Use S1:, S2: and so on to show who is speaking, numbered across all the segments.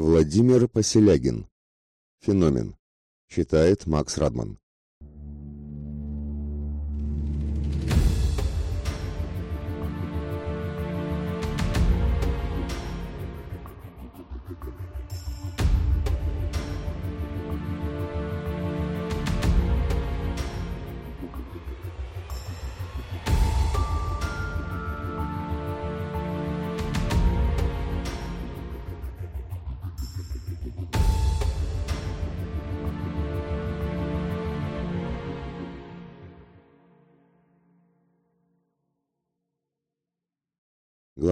S1: Владимир Поселягин. Феномен. Читает Макс Радман.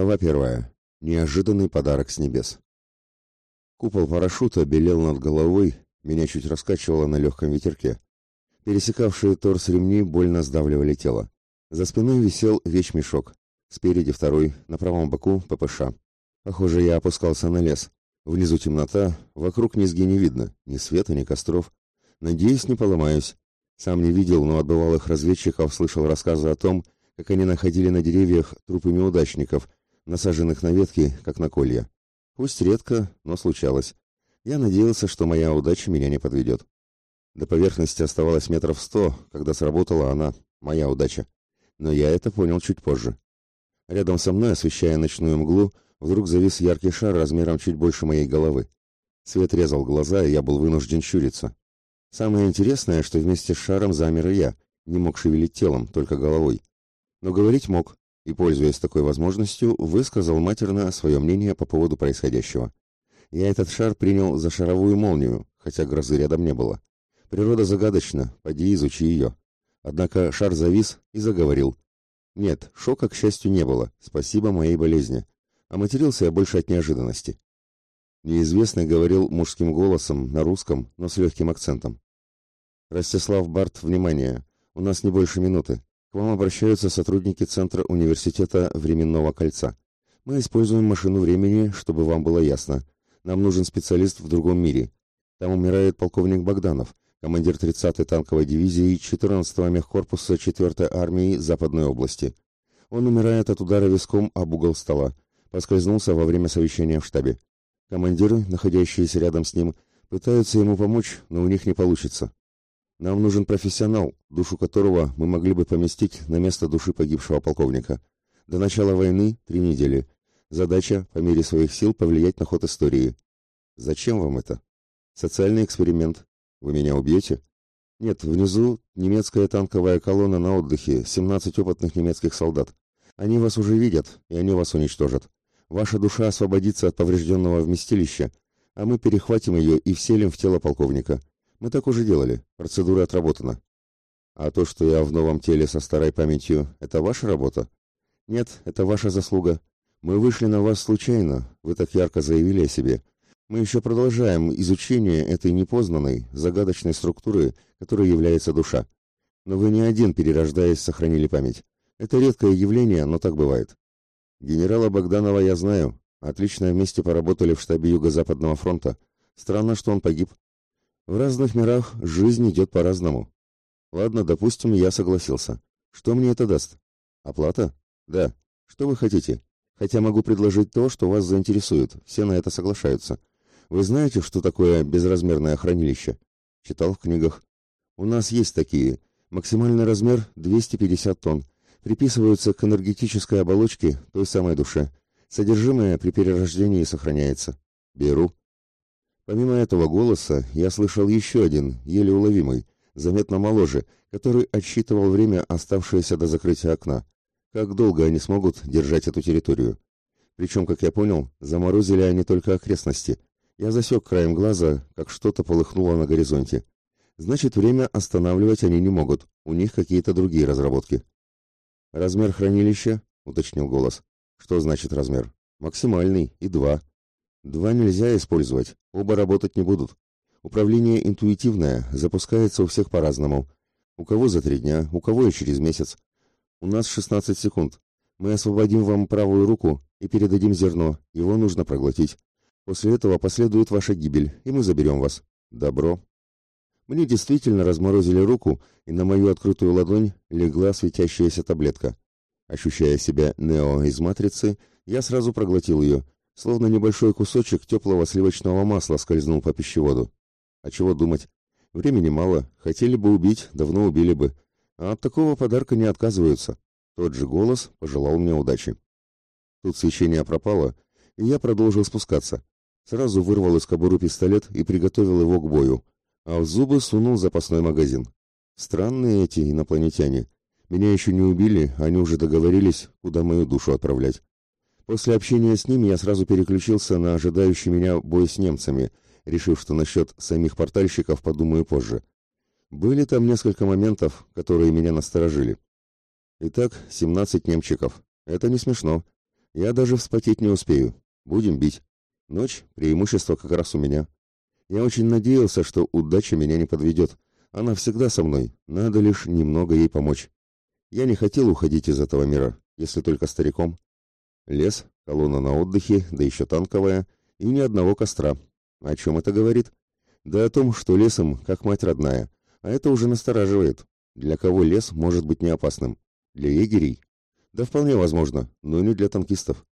S1: Глава первая. Неожиданный подарок с небес. Купол парашюта белел над головой, меня чуть раскачивало на легком ветерке. Пересекавшие торс ремни больно сдавливали тело. За спиной висел вещмешок. Спереди второй, на правом боку ППШ. Похоже, я опускался на лес. Внизу темнота, вокруг низги не видно, ни света, ни костров. Надеюсь, не поломаюсь. Сам не видел, но от бывалых разведчиков слышал рассказы о том, как они находили на деревьях трупы неудачников, насаженных на ветки, как на колья. Пусть редко, но случалось. Я надеялся, что моя удача меня не подведет. До поверхности оставалось метров сто, когда сработала она, моя удача. Но я это понял чуть позже. Рядом со мной, освещая ночную мглу, вдруг завис яркий шар размером чуть больше моей головы. Свет резал глаза, и я был вынужден щуриться. Самое интересное, что вместе с шаром замер и я, не мог шевелить телом, только головой. Но говорить мог, и, пользуясь такой возможностью, высказал матерно свое мнение по поводу происходящего. Я этот шар принял за шаровую молнию, хотя грозы рядом не было. Природа загадочна, поди изучи ее. Однако шар завис и заговорил. Нет, шока, к счастью, не было, спасибо моей болезни. А матерился я больше от неожиданности. Неизвестный говорил мужским голосом, на русском, но с легким акцентом. «Ростислав Барт, внимание! У нас не больше минуты. Вам обращаются сотрудники Центра университета Временного кольца. Мы используем машину времени, чтобы вам было ясно. Нам нужен специалист в другом мире. Там умирает полковник Богданов, командир 30-й танковой дивизии 14-го мехкорпуса 4-й армии Западной области. Он умирает от удара виском об угол стола. Поскользнулся во время совещания в штабе. Командиры, находящиеся рядом с ним, пытаются ему помочь, но у них не получится. Нам нужен профессионал, душу которого мы могли бы поместить на место души погибшего полковника. До начала войны три недели. Задача по мере своих сил повлиять на ход истории. Зачем вам это? Социальный эксперимент. Вы меня убьете? Нет, внизу немецкая танковая колонна на отдыхе, 17 опытных немецких солдат. Они вас уже видят, и они вас уничтожат. Ваша душа освободится от поврежденного вместилища, а мы перехватим ее и вселим в тело полковника. Мы так уже делали. Процедура отработана. А то, что я в новом теле со старой памятью, это ваша работа? Нет, это ваша заслуга. Мы вышли на вас случайно. Вы так ярко заявили о себе. Мы еще продолжаем изучение этой непознанной, загадочной структуры, которой является душа. Но вы не один, перерождаясь, сохранили память. Это редкое явление, но так бывает. Генерала Богданова я знаю. Отлично вместе поработали в штабе Юго-Западного фронта. Странно, что он погиб. В разных мирах жизнь идет по-разному. Ладно, допустим, я согласился. Что мне это даст? Оплата? Да. Что вы хотите? Хотя могу предложить то, что вас заинтересует. Все на это соглашаются. Вы знаете, что такое безразмерное хранилище? Читал в книгах. У нас есть такие. Максимальный размер 250 тонн. Приписываются к энергетической оболочке той самой душе. Содержимое при перерождении сохраняется. Беру. Помимо этого голоса, я слышал еще один, еле уловимый, заметно моложе, который отсчитывал время, оставшееся до закрытия окна. Как долго они смогут держать эту территорию? Причем, как я понял, заморозили они только окрестности. Я засек краем глаза, как что-то полыхнуло на горизонте. Значит, время останавливать они не могут. У них какие-то другие разработки. Размер хранилища, уточнил голос. Что значит размер? Максимальный и два. Два нельзя использовать, оба работать не будут. Управление интуитивное, запускается у всех по-разному. У кого за три дня, у кого и через месяц. У нас 16 секунд. Мы освободим вам правую руку и передадим зерно. Его нужно проглотить. После этого последует ваша гибель, и мы заберем вас. Добро. Мне действительно разморозили руку, и на мою открытую ладонь легла светящаяся таблетка. Ощущая себя Нео из матрицы, я сразу проглотил ее, словно небольшой кусочек теплого сливочного масла скользнул по пищеводу. А чего думать? Времени мало, хотели бы убить, давно убили бы. А от такого подарка не отказываются. Тот же голос пожелал мне удачи. Тут свечение пропало, и я продолжил спускаться. Сразу вырвал из кобуры пистолет и приготовил его к бою, а в зубы сунул запасной магазин. Странные эти инопланетяне. Меня еще не убили, они уже договорились, куда мою душу отправлять. После общения с ними я сразу переключился на ожидающий меня бой с немцами, решив, что насчет самих портальщиков подумаю позже. Были там несколько моментов, которые меня насторожили. Итак, 17 немчиков. Это не смешно. Я даже вспотеть не успею. Будем бить. Ночь, преимущество как раз у меня. Я очень надеялся, что удача меня не подведет. Она всегда со мной, надо лишь немного ей помочь. Я не хотел уходить из этого мира, если только стариком. Лес, колонна на отдыхе, да еще танковая, и ни одного костра. О чем это говорит? Да о том, что лесом, как мать родная. А это уже настораживает. Для кого лес может быть не опасным? Для егерей? Да вполне возможно, но не для танкистов.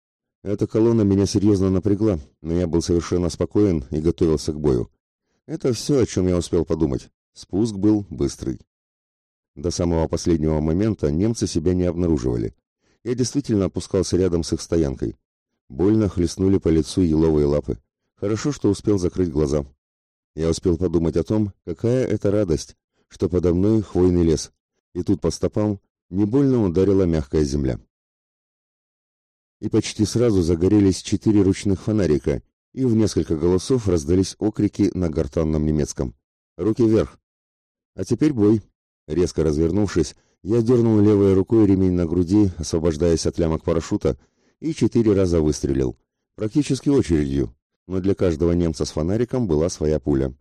S1: Эта колонна меня серьезно напрягла, но я был совершенно спокоен и готовился к бою. Это все, о чем я успел подумать. Спуск был быстрый. До самого последнего момента немцы себя не обнаруживали. Я действительно опускался рядом с их стоянкой. Больно хлестнули по лицу еловые лапы. Хорошо, что успел закрыть глаза. Я успел подумать о том, какая это радость, что подо мной хвойный лес, и тут по стопам не больно ударила мягкая земля и почти сразу загорелись четыре ручных фонарика, и в несколько голосов раздались окрики на гортанном немецком. «Руки вверх!» «А теперь бой!» Резко развернувшись, я дернул левой рукой ремень на груди, освобождаясь от лямок парашюта, и четыре раза выстрелил. Практически очередью, но для каждого немца с фонариком была своя пуля.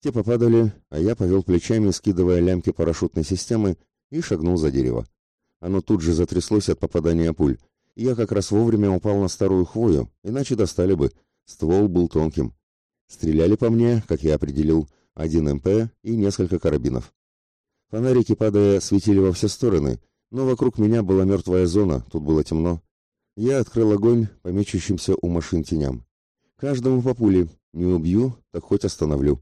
S1: Те попадали, а я повел плечами, скидывая лямки парашютной системы, и шагнул за дерево. Оно тут же затряслось от попадания пуль, я как раз вовремя упал на старую хвою, иначе достали бы. Ствол был тонким. Стреляли по мне, как я определил, один МП и несколько карабинов. Фонарики, падая, светили во все стороны, но вокруг меня была мертвая зона, тут было темно. Я открыл огонь по мечущимся у машин теням. Каждому по пуле. Не убью, так хоть остановлю.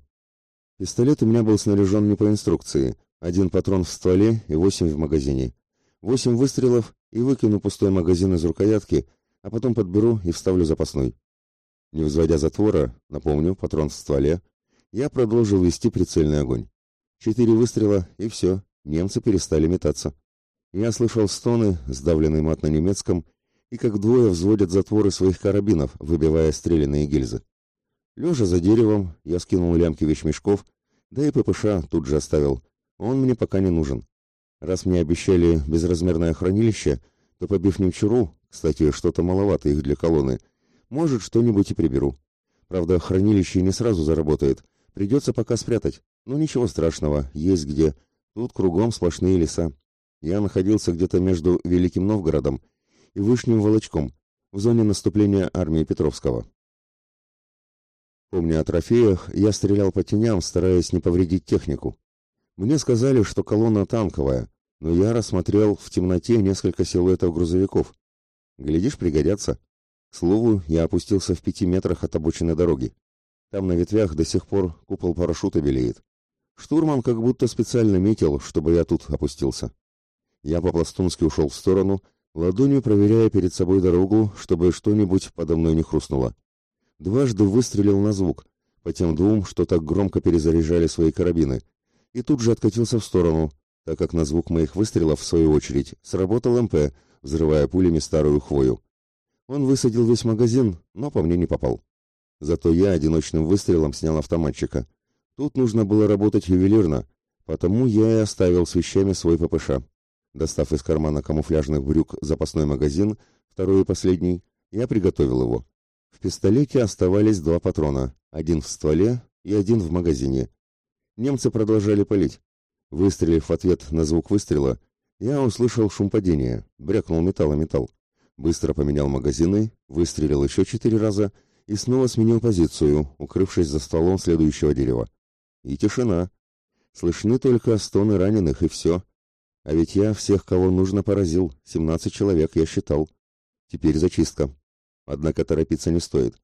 S1: Пистолет у меня был снаряжен не по инструкции. Один патрон в стволе и восемь в магазине. Восемь выстрелов и выкину пустой магазин из рукоятки, а потом подберу и вставлю запасной. Не взводя затвора, напомню, патрон в стволе, я продолжил вести прицельный огонь. Четыре выстрела, и все, немцы перестали метаться. Я слышал стоны, сдавленный мат на немецком, и как двое взводят затворы своих карабинов, выбивая стрелянные гильзы. Лежа за деревом, я скинул лямки вещмешков, да и ППШ тут же оставил. Он мне пока не нужен. Раз мне обещали безразмерное хранилище, то побив немчуру, кстати, что-то маловато их для колонны, может, что-нибудь и приберу. Правда, хранилище не сразу заработает, придется пока спрятать. Но ничего страшного, есть где. Тут кругом сплошные леса. Я находился где-то между Великим Новгородом и Вышним Волочком, в зоне наступления армии Петровского. Помня о трофеях, я стрелял по теням, стараясь не повредить технику. Мне сказали, что колонна танковая, но я рассмотрел в темноте несколько силуэтов грузовиков. Глядишь, пригодятся. К слову, я опустился в пяти метрах от обочины дороги. Там на ветвях до сих пор купол парашюта белеет. Штурман как будто специально метил, чтобы я тут опустился. Я по-пластунски ушел в сторону, ладонью проверяя перед собой дорогу, чтобы что-нибудь подо мной не хрустнуло. Дважды выстрелил на звук, по тем двум, что так громко перезаряжали свои карабины — и тут же откатился в сторону, так как на звук моих выстрелов, в свою очередь, сработал МП, взрывая пулями старую хвою. Он высадил весь магазин, но по мне не попал. Зато я одиночным выстрелом снял автоматчика. Тут нужно было работать ювелирно, потому я и оставил с вещами свой ППШ. Достав из кармана камуфляжных брюк запасной магазин, второй и последний, я приготовил его. В пистолете оставались два патрона, один в стволе и один в магазине. Немцы продолжали палить. Выстрелив в ответ на звук выстрела, я услышал шум падения, брякнул металл о металл. Быстро поменял магазины, выстрелил еще четыре раза и снова сменил позицию, укрывшись за стволом следующего дерева. И тишина. Слышны только стоны раненых, и все. А ведь я всех, кого нужно, поразил. Семнадцать человек я считал. Теперь зачистка. Однако торопиться не стоит.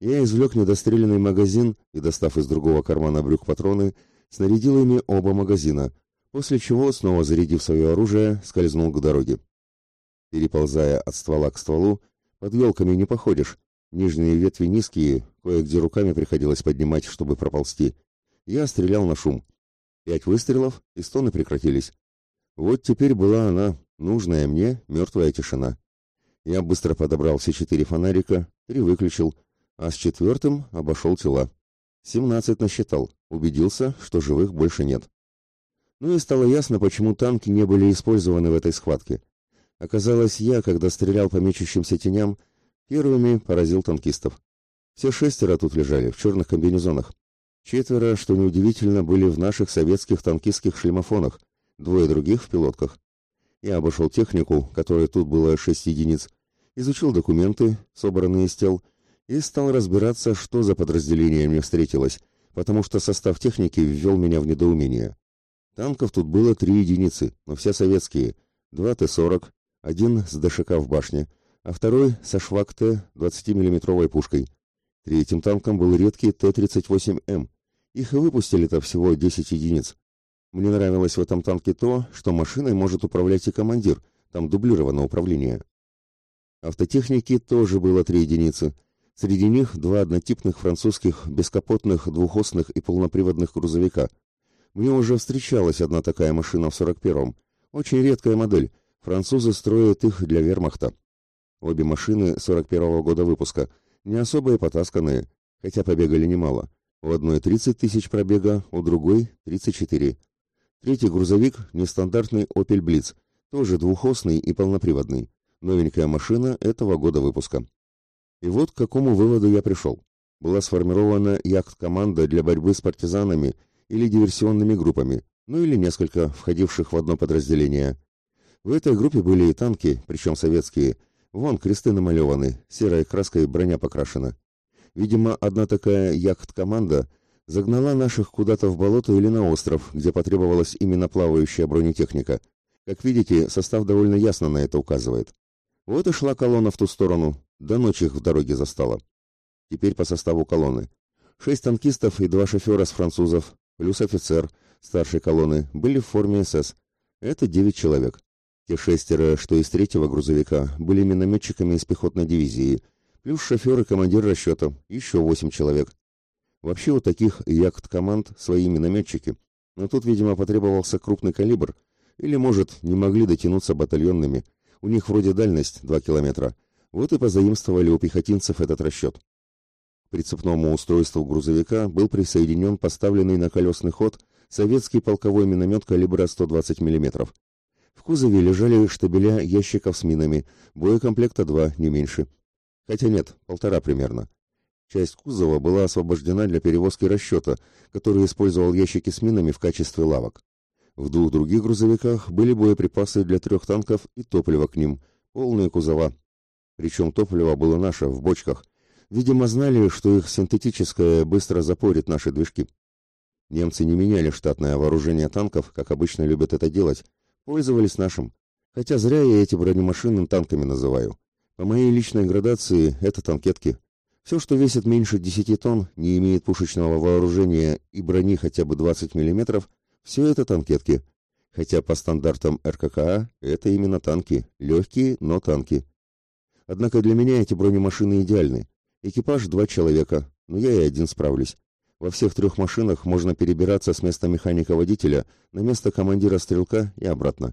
S1: Я извлек недостреленный магазин и, достав из другого кармана брюк патроны, снарядил ими оба магазина, после чего, снова зарядив свое оружие, скользнул к дороге. Переползая от ствола к стволу, под елками не походишь. Нижние ветви низкие, кое-где руками приходилось поднимать, чтобы проползти. Я стрелял на шум. Пять выстрелов, и стоны прекратились. Вот теперь была она, нужная мне, мертвая тишина. Я быстро подобрал все четыре фонарика, три выключил, а с четвертым обошел тела. Семнадцать насчитал, убедился, что живых больше нет. Ну и стало ясно, почему танки не были использованы в этой схватке. Оказалось, я, когда стрелял по мечущимся теням, первыми поразил танкистов. Все шестеро тут лежали, в черных комбинезонах. Четверо, что неудивительно, были в наших советских танкистских шлемофонах, двое других в пилотках. Я обошел технику, которой тут было шесть единиц, изучил документы, собранные из тел, и стал разбираться, что за подразделение мне встретилось, потому что состав техники ввел меня в недоумение. Танков тут было три единицы, но все советские, два Т-40, один с ДШК в башне, а второй со Швак-Т 20-миллиметровой пушкой. Третьим танком был редкий Т-38М. Их и выпустили-то всего 10 единиц. Мне нравилось в этом танке то, что машиной может управлять и командир, там дублировано управление. Автотехники тоже было три единицы. Среди них два однотипных французских бескапотных двухосных и полноприводных грузовика. Мне уже встречалась одна такая машина в 41-м. Очень редкая модель, Французы строят их для вермахта. Обе машины 41-го года выпуска, не особо и потасканные, хотя побегали немало. У одной 30 тысяч пробега, у другой 34. Третий грузовик – нестандартный Opel Blitz, тоже двухосный и полноприводный. Новенькая машина этого года выпуска. И вот к какому выводу я пришел. Была сформирована яхт-команда для борьбы с партизанами или диверсионными группами, ну или несколько, входивших в одно подразделение. В этой группе были и танки, причем советские. Вон кресты намалеваны, серой краской броня покрашена. Видимо, одна такая яхт-команда загнала наших куда-то в болото или на остров, где потребовалась именно плавающая бронетехника. Как видите, состав довольно ясно на это указывает. Вот и шла колонна в ту сторону, до ночи их в дороге застала. Теперь по составу колонны. Шесть танкистов и два шофера с французов, плюс офицер старшей колонны, были в форме СС. Это девять человек. Те шестеро, что из третьего грузовика, были минометчиками из пехотной дивизии, плюс шофер и командир расчета, еще восемь человек. Вообще у таких яхт-команд свои минометчики, но тут, видимо, потребовался крупный калибр, или, может, не могли дотянуться батальонными, у них вроде дальность два километра, вот и позаимствовали у пехотинцев этот расчет. К прицепному устройству грузовика был присоединен поставленный на колесный ход советский полковой миномет калибра 120 мм, в кузове лежали штабеля ящиков с минами, боекомплекта два, не меньше. Хотя нет, полтора примерно. Часть кузова была освобождена для перевозки расчета, который использовал ящики с минами в качестве лавок. В двух других грузовиках были боеприпасы для трех танков и топливо к ним, полные кузова. Причем топливо было наше, в бочках. Видимо, знали, что их синтетическое быстро запорит наши движки. Немцы не меняли штатное вооружение танков, как обычно любят это делать, Пользовались нашим. Хотя зря я эти бронемашины танками называю. По моей личной градации это танкетки. Все, что весит меньше 10 тонн, не имеет пушечного вооружения и брони хотя бы 20 мм, все это танкетки. Хотя по стандартам РККА это именно танки, легкие, но танки. Однако для меня эти бронемашины идеальны. Экипаж два человека, но я и один справлюсь. Во всех трех машинах можно перебираться с места механика-водителя на место командира-стрелка и обратно.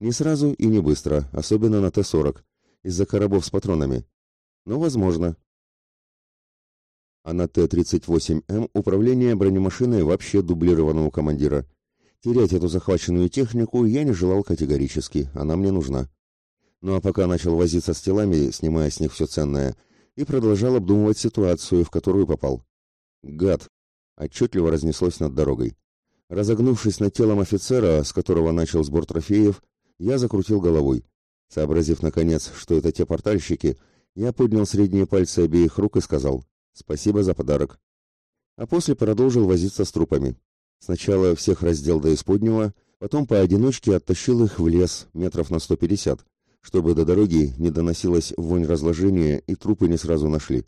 S1: Не сразу и не быстро, особенно на Т-40, из-за коробов с патронами. Но возможно. А на Т-38М управление бронемашиной вообще дублировано у командира. Терять эту захваченную технику я не желал категорически, она мне нужна. Ну а пока начал возиться с телами, снимая с них все ценное, и продолжал обдумывать ситуацию, в которую попал. Гад, отчетливо разнеслось над дорогой. Разогнувшись над телом офицера, с которого начал сбор трофеев, я закрутил головой. Сообразив, наконец, что это те портальщики, я поднял средние пальцы обеих рук и сказал «Спасибо за подарок». А после продолжил возиться с трупами. Сначала всех раздел до исподнего, потом поодиночке оттащил их в лес метров на 150, чтобы до дороги не доносилась вонь разложения и трупы не сразу нашли.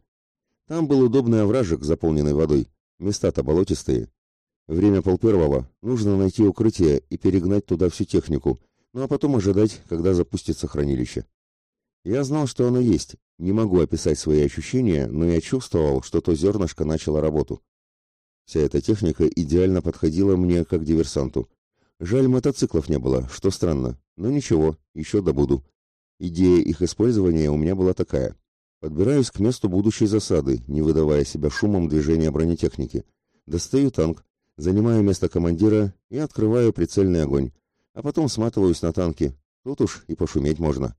S1: Там был удобный овражек, заполненный водой, места-то болотистые. Время полпервого, нужно найти укрытие и перегнать туда всю технику, ну а потом ожидать, когда запустится хранилище. Я знал, что оно есть, не могу описать свои ощущения, но я чувствовал, что то зернышко начало работу. Вся эта техника идеально подходила мне как диверсанту. Жаль, мотоциклов не было, что странно, но ничего, еще добуду. Идея их использования у меня была такая. Подбираюсь к месту будущей засады, не выдавая себя шумом движения бронетехники. Достаю танк, занимаю место командира и открываю прицельный огонь. А потом сматываюсь на танки. Тут уж и пошуметь можно.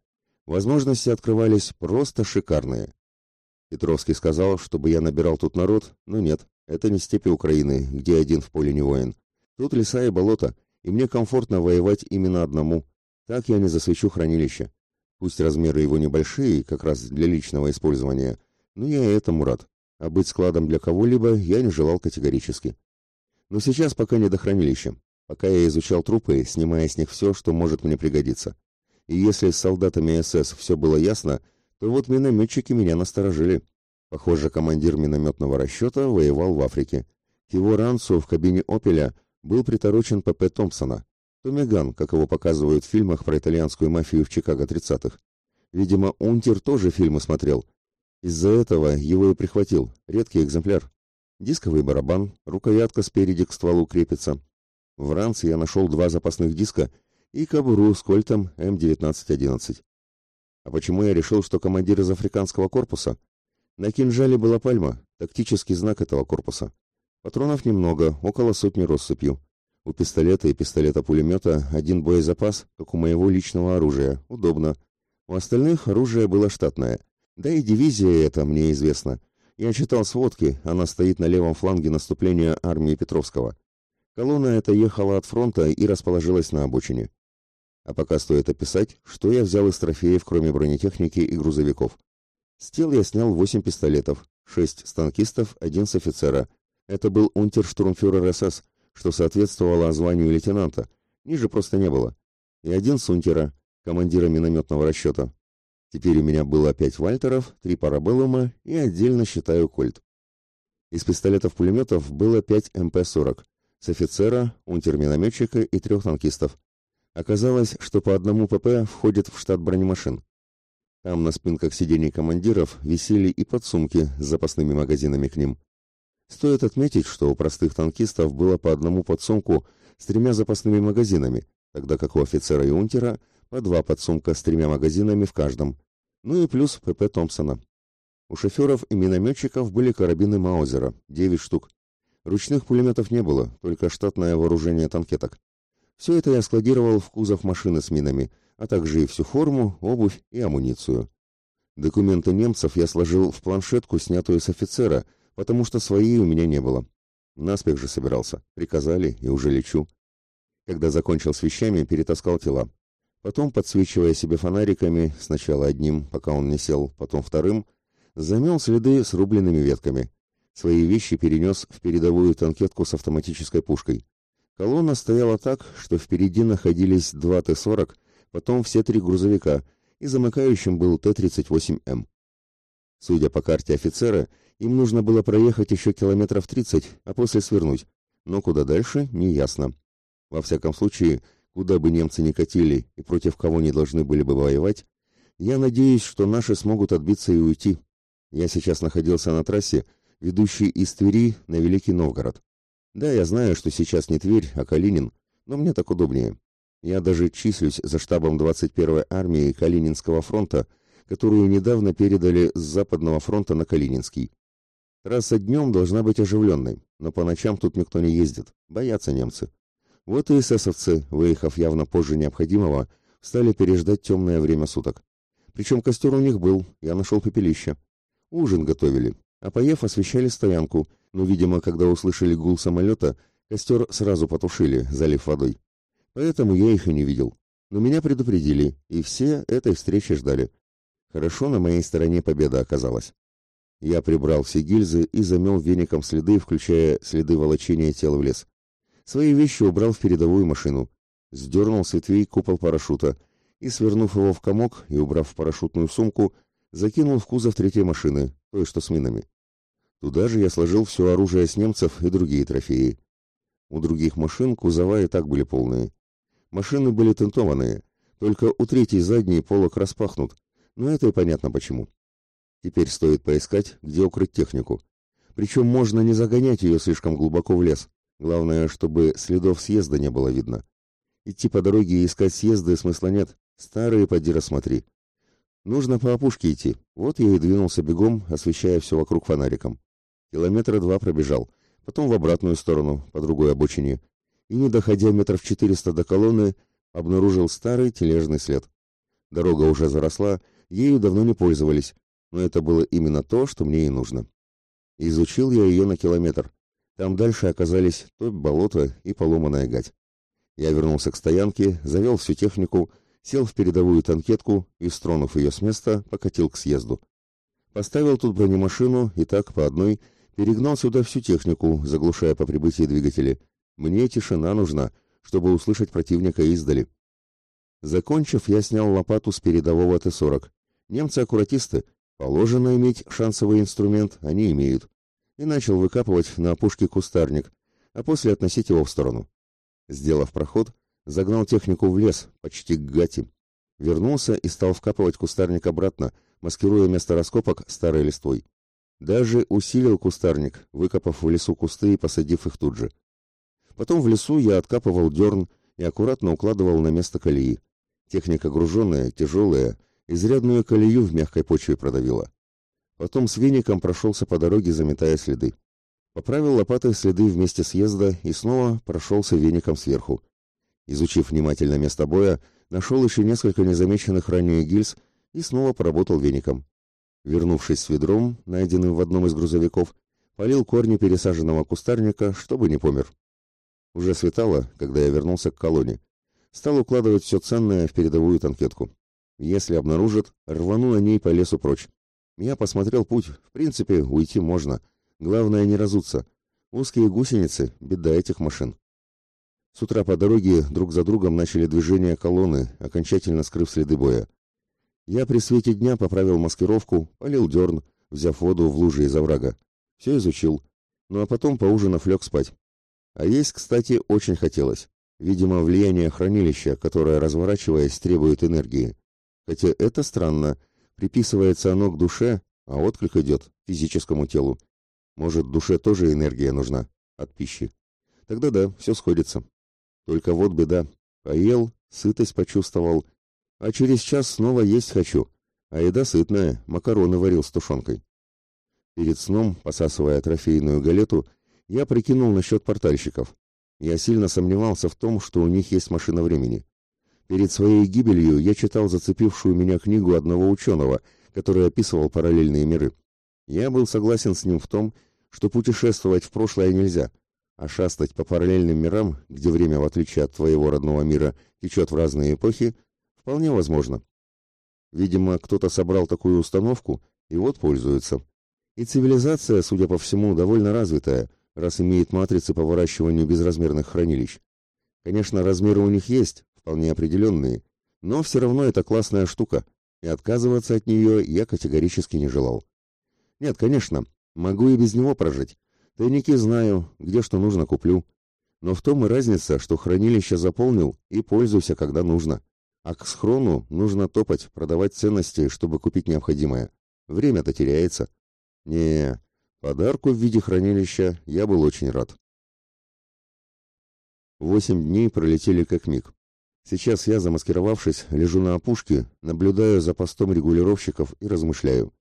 S1: Возможности открывались просто шикарные. Петровский сказал, чтобы я набирал тут народ, но нет, это не степи Украины, где один в поле не воин. Тут леса и болота, и мне комфортно воевать именно одному. Так я не засвечу хранилище. Пусть размеры его небольшие, как раз для личного использования, но я этому рад. А быть складом для кого-либо я не желал категорически. Но сейчас пока не до хранилища. Пока я изучал трупы, снимая с них все, что может мне пригодиться. И если с солдатами СС все было ясно, то вот минометчики меня насторожили. Похоже, командир минометного расчета воевал в Африке. К его ранцу в кабине «Опеля» был приторочен ПП Томпсона. Томиган, как его показывают в фильмах про итальянскую мафию в Чикаго 30-х. Видимо, Унтер тоже фильмы смотрел. Из-за этого его и прихватил. Редкий экземпляр. Дисковый барабан, рукоятка спереди к стволу крепится. В ранце я нашел два запасных диска и кобуру с кольтом М1911. А почему я решил, что командир из африканского корпуса? На кинжале была пальма, тактический знак этого корпуса. Патронов немного, около сотни россыпью. У пистолета и пистолета-пулемета один боезапас, как у моего личного оружия. Удобно. У остальных оружие было штатное. Да и дивизия эта мне известна. Я читал сводки, она стоит на левом фланге наступления армии Петровского. Колонна эта ехала от фронта и расположилась на обочине. А пока стоит описать, что я взял из трофеев, кроме бронетехники и грузовиков. С тел я снял восемь пистолетов, шесть с танкистов, один с офицера, это был унтерштурмфюрер СС, что соответствовало званию лейтенанта. Ниже просто не было. И один сунтера, командира минометного расчета. Теперь у меня было пять вальтеров, три парабеллума и отдельно считаю кольт. Из пистолетов-пулеметов было пять МП-40, с офицера, унтер-минометчика и трех танкистов. Оказалось, что по одному ПП входит в штат бронемашин. Там на спинках сидений командиров висели и подсумки с запасными магазинами к ним. Стоит отметить, что у простых танкистов было по одному подсумку с тремя запасными магазинами, тогда как у офицера и унтера по два подсумка с тремя магазинами в каждом, ну и плюс ПП Томпсона. У шоферов и минометчиков были карабины Маузера, 9 штук. Ручных пулеметов не было, только штатное вооружение танкеток. Все это я складировал в кузов машины с минами, а также и всю форму, обувь и амуницию. Документы немцев я сложил в планшетку, снятую с офицера, потому что своей у меня не было. Наспех же собирался. Приказали, и уже лечу. Когда закончил с вещами, перетаскал тела. Потом, подсвечивая себе фонариками, сначала одним, пока он не сел, потом вторым, замел следы с рубленными ветками. Свои вещи перенес в передовую танкетку с автоматической пушкой. Колонна стояла так, что впереди находились два Т-40, потом все три грузовика, и замыкающим был Т-38М. Судя по карте офицера, им нужно было проехать еще километров тридцать, а после свернуть. Но куда дальше, неясно. Во всяком случае, куда бы немцы ни катили и против кого не должны были бы воевать, я надеюсь, что наши смогут отбиться и уйти. Я сейчас находился на трассе, ведущей из Твери на Великий Новгород. Да, я знаю, что сейчас не Тверь, а Калинин, но мне так удобнее. Я даже числюсь за штабом 21-й армии Калининского фронта, которую недавно передали с Западного фронта на Калининский. Трасса днем должна быть оживленной, но по ночам тут никто не ездит, боятся немцы. Вот и эсэсовцы, выехав явно позже необходимого, стали переждать темное время суток. Причем костер у них был, я нашел пепелище. Ужин готовили, а поев освещали стоянку, но, видимо, когда услышали гул самолета, костер сразу потушили, залив водой. Поэтому я их и не видел. Но меня предупредили, и все этой встречи ждали. Хорошо на моей стороне победа оказалась. Я прибрал все гильзы и замел веником следы, включая следы волочения тела в лес. Свои вещи убрал в передовую машину. Сдернул с ветвей купол парашюта и, свернув его в комок и убрав в парашютную сумку, закинул в кузов третьей машины, той, что с минами. Туда же я сложил все оружие с немцев и другие трофеи. У других машин кузова и так были полные. Машины были тентованные, только у третьей задней полок распахнут, но это и понятно почему. Теперь стоит поискать, где укрыть технику. Причем можно не загонять ее слишком глубоко в лес. Главное, чтобы следов съезда не было видно. Идти по дороге и искать съезды смысла нет. Старые поди рассмотри. Нужно по опушке идти. Вот я и двинулся бегом, освещая все вокруг фонариком. Километра два пробежал, потом в обратную сторону, по другой обочине, и, не доходя метров четыреста до колонны, обнаружил старый тележный след. Дорога уже заросла, ею давно не пользовались, но это было именно то, что мне и нужно. Изучил я ее на километр. Там дальше оказались топь, болото и поломанная гать. Я вернулся к стоянке, завел всю технику, сел в передовую танкетку и, стронув ее с места, покатил к съезду. Поставил тут бронемашину и так по одной перегнал сюда всю технику, заглушая по прибытии двигатели. Мне тишина нужна, чтобы услышать противника издали. Закончив, я снял лопату с передового Т-40. Немцы-аккуратисты. Положено иметь шансовый инструмент, они имеют. И начал выкапывать на опушке кустарник, а после относить его в сторону. Сделав проход, загнал технику в лес, почти к гати. Вернулся и стал вкапывать кустарник обратно, маскируя место раскопок старой листвой. Даже усилил кустарник, выкопав в лесу кусты и посадив их тут же. Потом в лесу я откапывал дерн и аккуратно укладывал на место колеи. Техника груженная, тяжелая, изрядную колею в мягкой почве продавила. Потом с веником прошелся по дороге, заметая следы. Поправил лопатой следы вместе съезда и снова прошелся веником сверху. Изучив внимательно место боя, нашел еще несколько незамеченных ранее гильз и снова поработал веником. Вернувшись с ведром, найденным в одном из грузовиков, полил корни пересаженного кустарника, чтобы не помер. Уже светало, когда я вернулся к колонне. Стал укладывать все ценное в передовую танкетку. Если обнаружат, рвану на ней по лесу прочь. Я посмотрел путь. В принципе, уйти можно. Главное не разуться. Узкие гусеницы — беда этих машин. С утра по дороге друг за другом начали движение колонны, окончательно скрыв следы боя. Я при свете дня поправил маскировку, полил дерн, взяв воду в луже из оврага. Все изучил. Ну а потом, поужинав, лег спать. А есть, кстати, очень хотелось. Видимо, влияние хранилища, которое, разворачиваясь, требует энергии. Хотя это странно. Приписывается оно к душе, а отклик идет к физическому телу. Может, душе тоже энергия нужна от пищи. Тогда да, все сходится. Только вот беда. Поел, сытость почувствовал, а через час снова есть хочу. А еда сытная, макароны варил с тушенкой. Перед сном, посасывая трофейную галету, я прикинул насчет портальщиков. Я сильно сомневался в том, что у них есть машина времени. Перед своей гибелью я читал зацепившую меня книгу одного ученого, который описывал параллельные миры. Я был согласен с ним в том, что путешествовать в прошлое нельзя, а шастать по параллельным мирам, где время, в отличие от твоего родного мира, течет в разные эпохи, Вполне возможно. Видимо, кто-то собрал такую установку и вот пользуется. И цивилизация, судя по всему, довольно развитая, раз имеет матрицы по выращиванию безразмерных хранилищ. Конечно, размеры у них есть, вполне определенные, но все равно это классная штука, и отказываться от нее я категорически не желал. Нет, конечно, могу и без него прожить. Тайники знаю, где что нужно куплю. Но в том и разница, что хранилище заполнил и пользуйся, когда нужно. А к схрону нужно топать, продавать ценности, чтобы купить необходимое. Время-то теряется. Не, подарку в виде хранилища я был очень рад. Восемь дней пролетели как миг. Сейчас я, замаскировавшись, лежу на опушке, наблюдаю за постом регулировщиков и размышляю.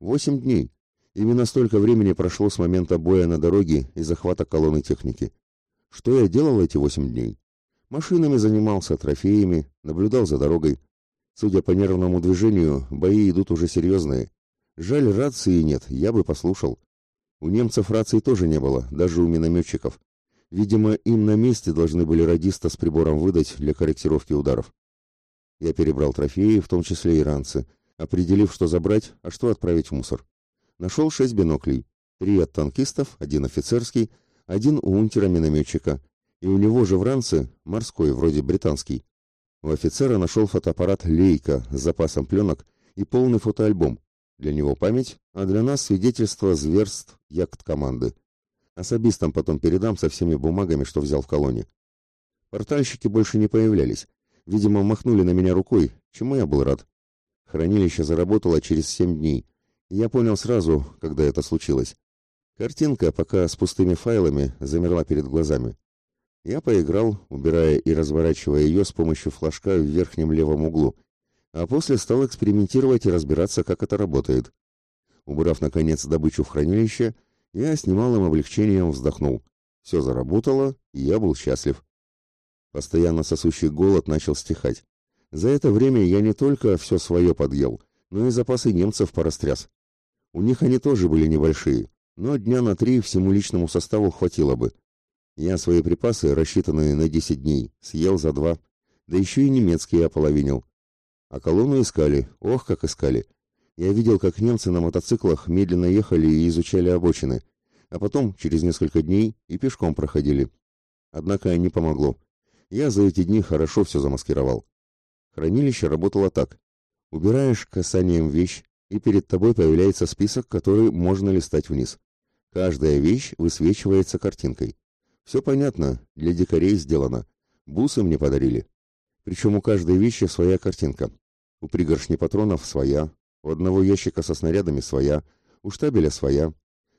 S1: Восемь дней. Именно столько времени прошло с момента боя на дороге и захвата колонны техники. Что я делал эти восемь дней? Машинами занимался, трофеями, наблюдал за дорогой. Судя по нервному движению, бои идут уже серьезные. Жаль, рации нет, я бы послушал. У немцев раций тоже не было, даже у минометчиков. Видимо, им на месте должны были радиста с прибором выдать для корректировки ударов. Я перебрал трофеи, в том числе и ранцы, определив, что забрать, а что отправить в мусор. Нашел шесть биноклей. Три от танкистов, один офицерский, один у унтера-минометчика, и у него же в ранце, морской, вроде британский. У офицера нашел фотоаппарат «Лейка» с запасом пленок и полный фотоальбом. Для него память, а для нас свидетельство зверств яхт команды. Особистам потом передам со всеми бумагами, что взял в колонии. Портальщики больше не появлялись. Видимо, махнули на меня рукой, чему я был рад. Хранилище заработало через семь дней. Я понял сразу, когда это случилось. Картинка, пока с пустыми файлами, замерла перед глазами. Я поиграл, убирая и разворачивая ее с помощью флажка в верхнем левом углу, а после стал экспериментировать и разбираться, как это работает. Убрав, наконец, добычу в хранилище, я с немалым облегчением вздохнул. Все заработало, и я был счастлив. Постоянно сосущий голод начал стихать. За это время я не только все свое подъел, но и запасы немцев порастряс. У них они тоже были небольшие, но дня на три всему личному составу хватило бы. Я свои припасы, рассчитанные на 10 дней, съел за два, да еще и немецкие ополовинил. А колонну искали, ох, как искали. Я видел, как немцы на мотоциклах медленно ехали и изучали обочины, а потом, через несколько дней, и пешком проходили. Однако не помогло. Я за эти дни хорошо все замаскировал. Хранилище работало так. Убираешь касанием вещь, и перед тобой появляется список, который можно листать вниз. Каждая вещь высвечивается картинкой. Все понятно, для дикарей сделано. Бусы мне подарили. Причем у каждой вещи своя картинка. У пригоршни патронов своя, у одного ящика со снарядами своя, у штабеля своя.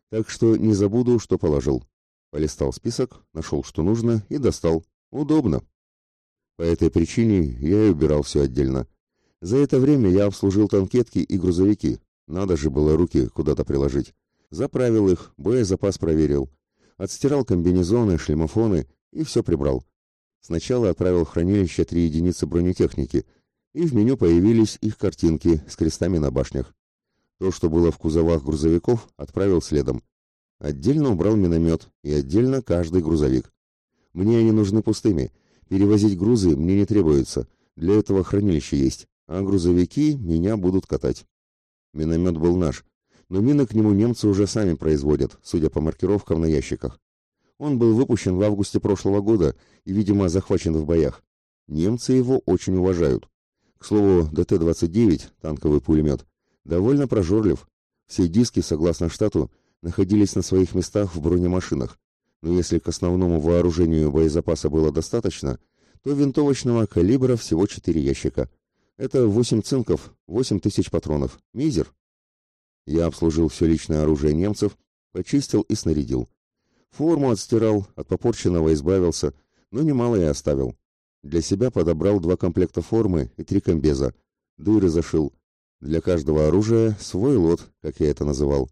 S1: Так что не забуду, что положил. Полистал список, нашел, что нужно, и достал. Удобно. По этой причине я и убирал все отдельно. За это время я обслужил танкетки и грузовики. Надо же было руки куда-то приложить. Заправил их, боезапас проверил отстирал комбинезоны, шлемофоны и все прибрал. Сначала отправил в хранилище три единицы бронетехники, и в меню появились их картинки с крестами на башнях. То, что было в кузовах грузовиков, отправил следом. Отдельно убрал миномет и отдельно каждый грузовик. Мне они нужны пустыми. Перевозить грузы мне не требуется. Для этого хранилище есть. А грузовики меня будут катать. Миномет был наш, но мины к нему немцы уже сами производят, судя по маркировкам на ящиках. Он был выпущен в августе прошлого года и, видимо, захвачен в боях. Немцы его очень уважают. К слову, ДТ-29, танковый пулемет, довольно прожорлив. Все диски, согласно штату, находились на своих местах в бронемашинах. Но если к основному вооружению боезапаса было достаточно, то винтовочного калибра всего 4 ящика. Это 8 цинков, 8 тысяч патронов. Мизер. Я обслужил все личное оружие немцев, почистил и снарядил. Форму отстирал, от попорченного избавился, но немало и оставил. Для себя подобрал два комплекта формы и три комбеза. Дыры зашил. Для каждого оружия свой лот, как я это называл.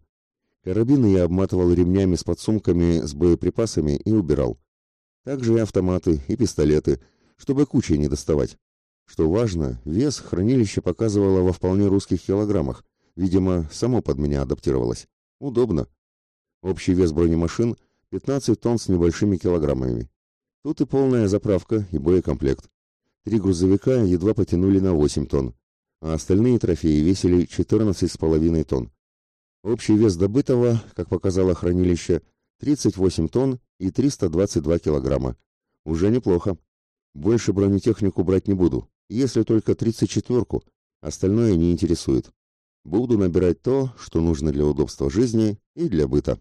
S1: Карабины я обматывал ремнями с подсумками с боеприпасами и убирал. Также и автоматы, и пистолеты, чтобы кучей не доставать. Что важно, вес хранилище показывало во вполне русских килограммах, Видимо, само под меня адаптировалось. Удобно. Общий вес бронемашин 15 тонн с небольшими килограммами. Тут и полная заправка, и боекомплект. Три грузовика едва потянули на 8 тонн, а остальные трофеи весили 14,5 тонн. Общий вес добытого, как показало хранилище, 38 тонн и 322 килограмма. Уже неплохо. Больше бронетехнику брать не буду, если только 34-ку, остальное не интересует. Буду набирать то, что нужно для удобства жизни и для быта.